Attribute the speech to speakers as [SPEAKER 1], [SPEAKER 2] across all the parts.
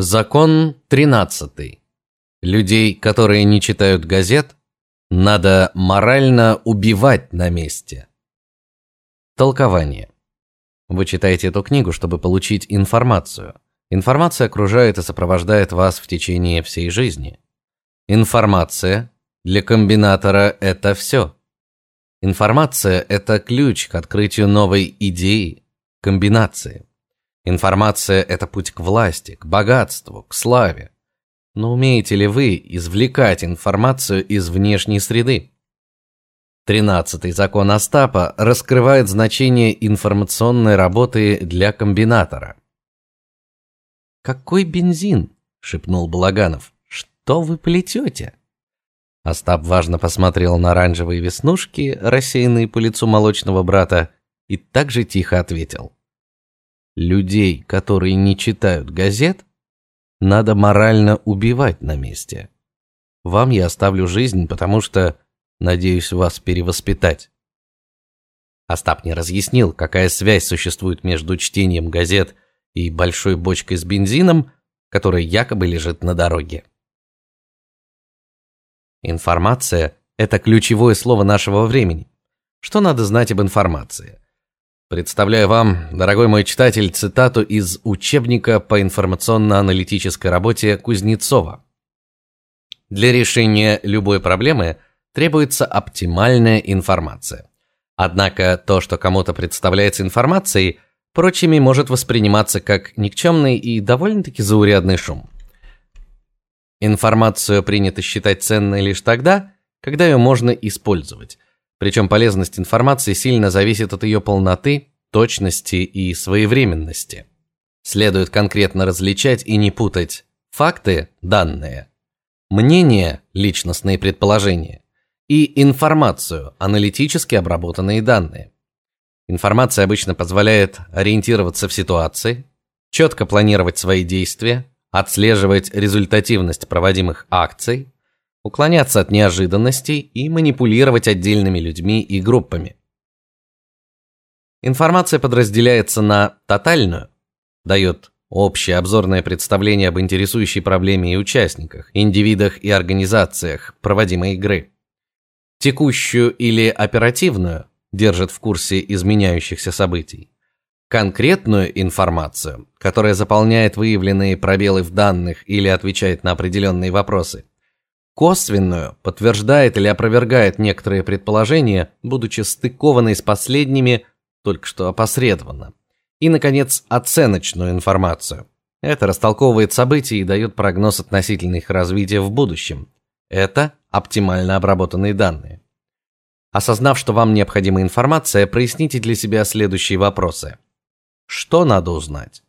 [SPEAKER 1] Закон 13. Людей, которые не читают газет, надо морально убивать на месте. Толкование. Вы читаете эту книгу, чтобы получить информацию. Информация окружает и сопровождает вас в течение всей жизни. Информация для комбинатора это все. Информация это ключ к открытию новой идеи, комбинации. Информация это путь к власти, к богатству, к славе. Но умеете ли вы извлекать информацию из внешней среды? Тринадцатый закон Остапа раскрывает значение информационной работы для комбинатора. Какой бензин? шепнул Благанов. Что вы плетете? Остап важно посмотрел на оранжевые веснушки, рассеянные по лицу молочного брата, и также тихо ответил: Людей, которые не читают газет, надо морально убивать на месте. Вам я оставлю жизнь, потому что надеюсь вас перевоспитать. Остап не разъяснил, какая связь существует между чтением газет и большой бочкой с бензином, которая якобы лежит на дороге. Информация это ключевое слово нашего времени. Что надо знать об информации? Представляю вам, дорогой мой читатель, цитату из учебника по информационно-аналитической работе Кузнецова. Для решения любой проблемы требуется оптимальная информация. Однако то, что кому-то представляется информацией, прочими может восприниматься как никчемный и довольно-таки заурядный шум. Информацию принято считать ценной лишь тогда, когда ее можно использовать. Причем полезность информации сильно зависит от ее полноты, точности и своевременности. Следует конкретно различать и не путать факты, данные, мнения, личностные предположения и информацию, аналитически обработанные данные. Информация обычно позволяет ориентироваться в ситуации, четко планировать свои действия, отслеживать результативность проводимых акций, уклоняться от неожиданностей и манипулировать отдельными людьми и группами. Информация подразделяется на тотальную, дает общее обзорное представление об интересующей проблеме и участниках, индивидах и организациях проводимой игры. Текущую или оперативную держит в курсе изменяющихся событий. Конкретную информацию, которая заполняет выявленные пробелы в данных или отвечает на определенные вопросы косвенную, подтверждает или опровергает некоторые предположения, будучи стыкованной с последними только что опосредованно. И наконец, оценочную информацию. Это растолковывает события и дает прогноз относительно их развития в будущем. Это оптимально обработанные данные. Осознав, что вам необходима информация, проясните для себя следующие вопросы: что надо узнать?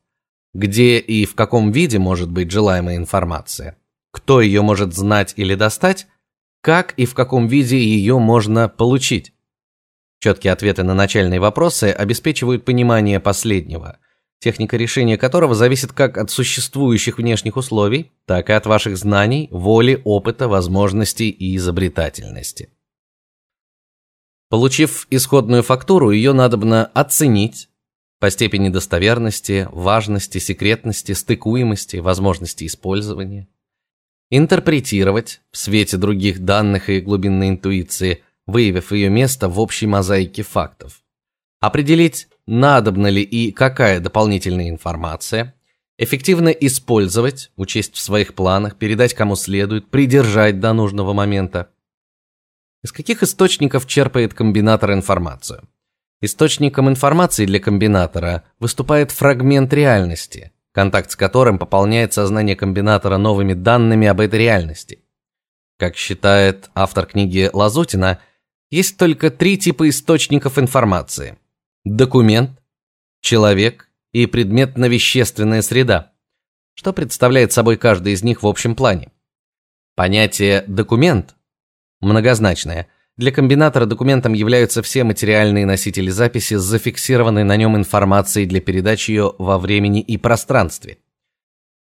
[SPEAKER 1] Где и в каком виде может быть желаемая информация? Кто ее может знать или достать, как и в каком виде ее можно получить. Четкие ответы на начальные вопросы обеспечивают понимание последнего, техника решения которого зависит как от существующих внешних условий, так и от ваших знаний, воли, опыта, возможностей и изобретательности. Получив исходную фактуру, ее надобно оценить по степени достоверности, важности, секретности, стыкуемости, возможности использования интерпретировать в свете других данных и глубинной интуиции, выявив ее место в общей мозаике фактов. Определить, надобна ли и какая дополнительная информация, эффективно использовать, учесть в своих планах, передать кому следует, придержать до нужного момента. Из каких источников черпает комбинатор информацию? Источником информации для комбинатора выступает фрагмент реальности, контакт с которым пополняет сознание комбинатора новыми данными об этой реальности. Как считает автор книги Лазутина, есть только три типа источников информации: документ, человек и предметно-вещественная среда. Что представляет собой каждый из них в общем плане? Понятие документ многозначное – для комбинатора документом являются все материальные носители записи с зафиксированной на нем информацией для передачи ее во времени и пространстве.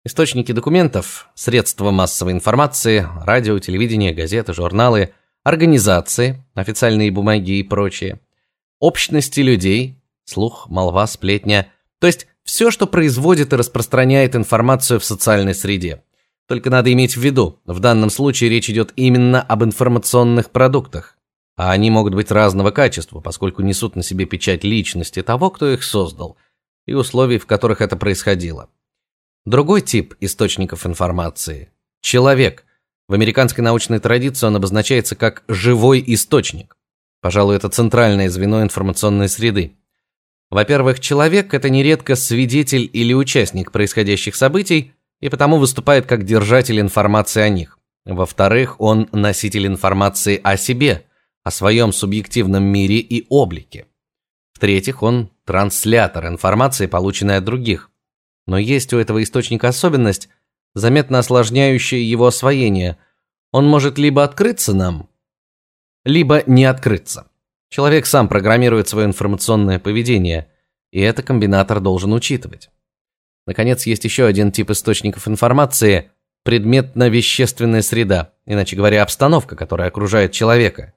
[SPEAKER 1] Источники документов средства массовой информации, радио, телевидение, газеты, журналы, организации, официальные бумаги и прочее. Общности людей, слух, молва, сплетня, то есть все, что производит и распространяет информацию в социальной среде. Только надо иметь в виду, в данном случае речь идет именно об информационных продуктах, а они могут быть разного качества, поскольку несут на себе печать личности того, кто их создал, и условий, в которых это происходило. Другой тип источников информации человек. В американской научной традиции он обозначается как живой источник. Пожалуй, это центральное звено информационной среды. Во-первых, человек это нередко свидетель или участник происходящих событий и потому выступает как держатель информации о них. Во-вторых, он носитель информации о себе, о своем субъективном мире и облике. В-третьих, он транслятор информации, полученной от других. Но есть у этого источника особенность, заметно осложняющая его освоение. Он может либо открыться нам, либо не открыться. Человек сам программирует свое информационное поведение, и это комбинатор должен учитывать. Наконец, есть еще один тип источников информации предметно-вещественная среда, иначе говоря, обстановка, которая окружает человека.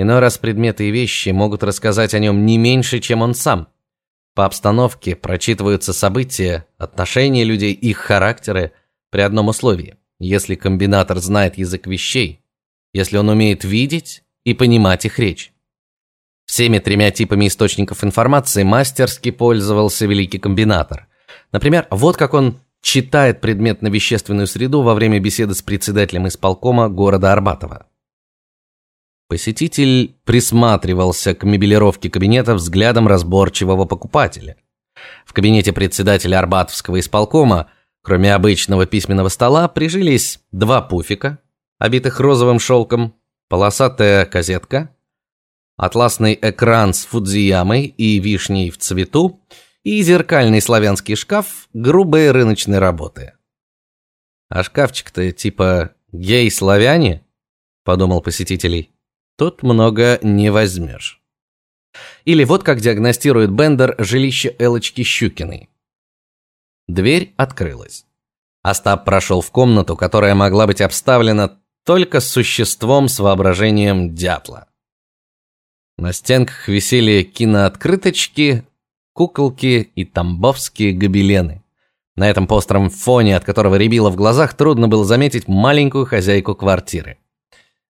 [SPEAKER 1] Иной раз предметы и вещи могут рассказать о нем не меньше, чем он сам. По обстановке прочитываются события, отношения людей, их характеры при одном условии: если комбинатор знает язык вещей, если он умеет видеть и понимать их речь. Всеми тремя типами источников информации мастерски пользовался великий комбинатор. Например, вот как он читает предметно-вещественную среду во время беседы с председателем исполкома города Арбатова. Посетитель присматривался к мебелировке кабинета взглядом разборчивого покупателя. В кабинете председателя Арбатовского исполкома, кроме обычного письменного стола, прижились два пуфика, обитых розовым шелком, полосатая козетка, атласный экран с фудзиямой и вишней в цвету и зеркальный славянский шкаф грубой рыночной работы. А шкафчик-то типа гей-славяне, подумал посетителей. Тут много не возьмешь. Или вот как диагностирует Бендер жилище Элочки Щукиной. Дверь открылась. Остап прошел в комнату, которая могла быть обставлена только существом с воображением дятла. На стенках висели кинооткрыточки, куколки и тамбовские гобелены. На этом постром фоне, от которого рябило в глазах, трудно было заметить маленькую хозяйку квартиры.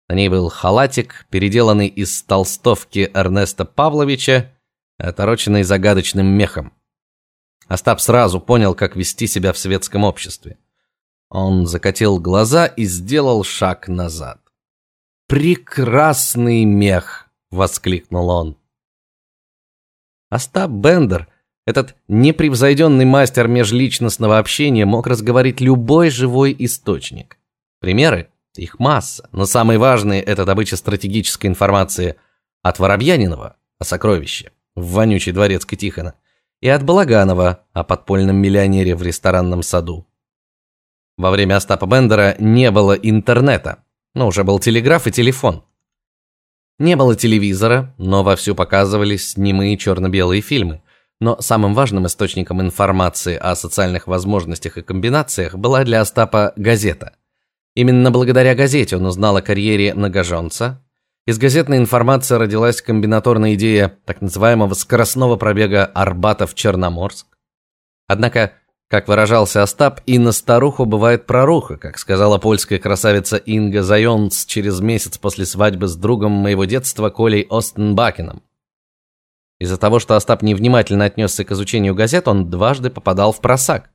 [SPEAKER 1] На ней был халатик, переделанный из толстовки Эрнеста Павловича, отороченный загадочным мехом. Остап сразу понял, как вести себя в светском обществе. Он закатил глаза и сделал шаг назад. Прекрасный мех, воскликнул он. Остап Бендер, этот непревзойденный мастер межличностного общения, мог разговорить любой живой источник. Примеры их масса, но самые важные это добыча стратегической информации от Воробьянинова о сокровище в вонючей дворецкой Тихона и от Балаганова о подпольном миллионере в ресторанном саду. Во время Остапа Бендера не было интернета, но уже был телеграф и телефон. Не было телевизора, но вовсю показывались немые черно-белые фильмы. Но самым важным источником информации о социальных возможностях и комбинациях была для Остапа газета. Именно благодаря газете он узнал о карьере многоженца. Из газетной информации родилась комбинаторная идея так называемого скоростного пробега Арбатов-Черноморск. Однако как выражался Остап, и на старуху бывает проруха, как сказала польская красавица Инга Зайонц через месяц после свадьбы с другом моего детства Колей Остенбакеном. Из-за того, что Остап невнимательно отнесся к изучению газет, он дважды попадал в просак.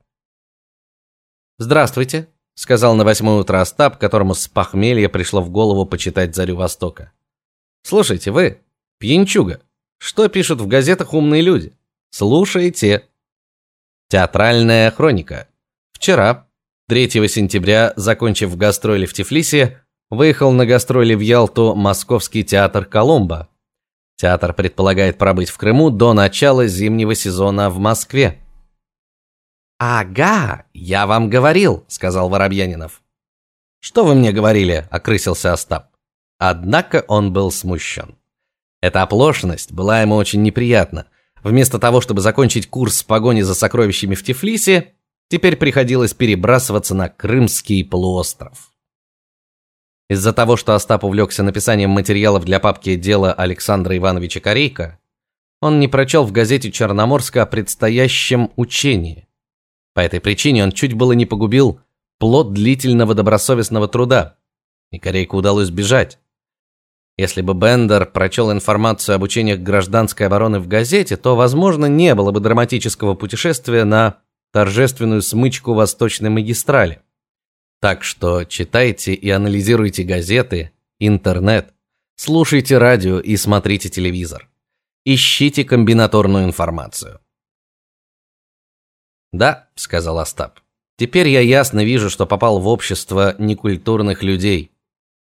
[SPEAKER 1] "Здравствуйте", сказал на восьмое утро Остап, которому с похмелья пришло в голову почитать Зарю Востока. "Слушайте, вы, пьянчуга, что пишут в газетах умные люди? Слушайте". Театральная хроника. Вчера, 3 сентября, закончив гастроли в Тифлисе, выехал на гастроли в Ялту Московский театр Коломбо. Театр предполагает пробыть в Крыму до начала зимнего сезона в Москве. Ага, я вам говорил, сказал Воробьянинов. Что вы мне говорили? окрысился Остап. Однако он был смущен. Эта оплошность была ему очень неприятна. Вместо того, чтобы закончить курс в погоне за сокровищами в Тифлисе, теперь приходилось перебрасываться на Крымский полуостров. Из-за того, что Остап увлекся написанием материалов для папки Дело Александра Ивановича Корейка, Он не прочел в газете Черноморска о предстоящем учении. По этой причине он чуть было не погубил плод длительного добросовестного труда, и Корейку удалось бежать. Если бы Бендер прочел информацию об учениях гражданской обороны в газете, то, возможно, не было бы драматического путешествия на торжественную смычку Восточной магистрали. Так что читайте и анализируйте газеты, интернет, слушайте радио и смотрите телевизор. Ищите комбинаторную информацию. Да, сказал Остап. Теперь я ясно вижу, что попал в общество некультурных людей,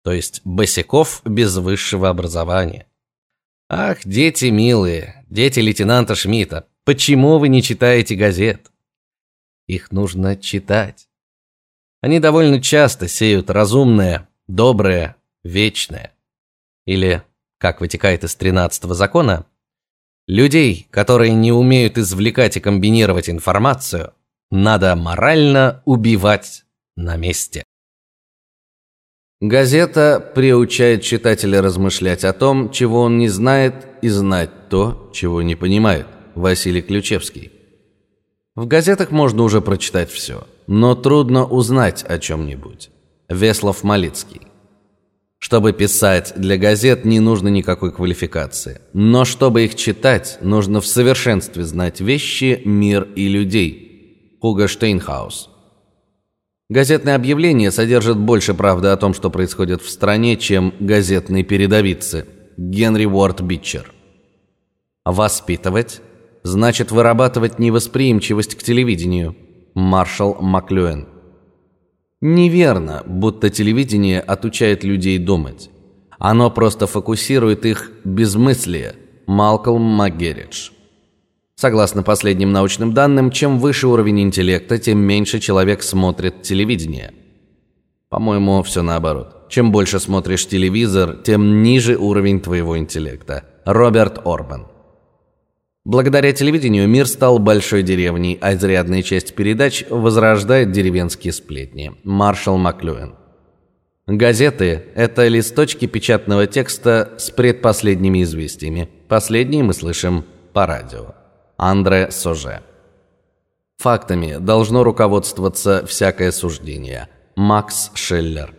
[SPEAKER 1] то есть босиков без высшего образования. Ах, дети милые, дети лейтенанта Шмидта, почему вы не читаете газет? Их нужно читать. Они довольно часто сеют разумное, доброе, вечное. Или, как вытекает из тринадцатого закона, людей, которые не умеют извлекать и комбинировать информацию, надо морально убивать на месте. Газета приучает читателя размышлять о том, чего он не знает, и знать то, чего не понимает. Василий Ключевский. В газетах можно уже прочитать все, но трудно узнать о чем нибудь Веслов Малицкий. Чтобы писать для газет не нужно никакой квалификации, но чтобы их читать, нужно в совершенстве знать вещи, мир и людей. Хуго Штейнхаус. Газетные объявления содержат больше правды о том, что происходит в стране, чем газетные передовицы. Генри Уорд Бичер. Воспитывать значит вырабатывать невосприимчивость к телевидению. Маршал Маклюэн. Неверно, будто телевидение отучает людей думать. Оно просто фокусирует их безмыслие. Малкольм Макгеридж. Согласно последним научным данным, чем выше уровень интеллекта, тем меньше человек смотрит телевидение. По-моему, все наоборот. Чем больше смотришь телевизор, тем ниже уровень твоего интеллекта. Роберт Орбан. Благодаря телевидению мир стал большой деревней, а изрядная часть передач возрождает деревенские сплетни. Маршал Маклюэн. Газеты это листочки печатного текста с предпоследними известиями. Последние мы слышим по радио. Андре Соже. Фактами должно руководствоваться всякое суждение. Макс Шеллер.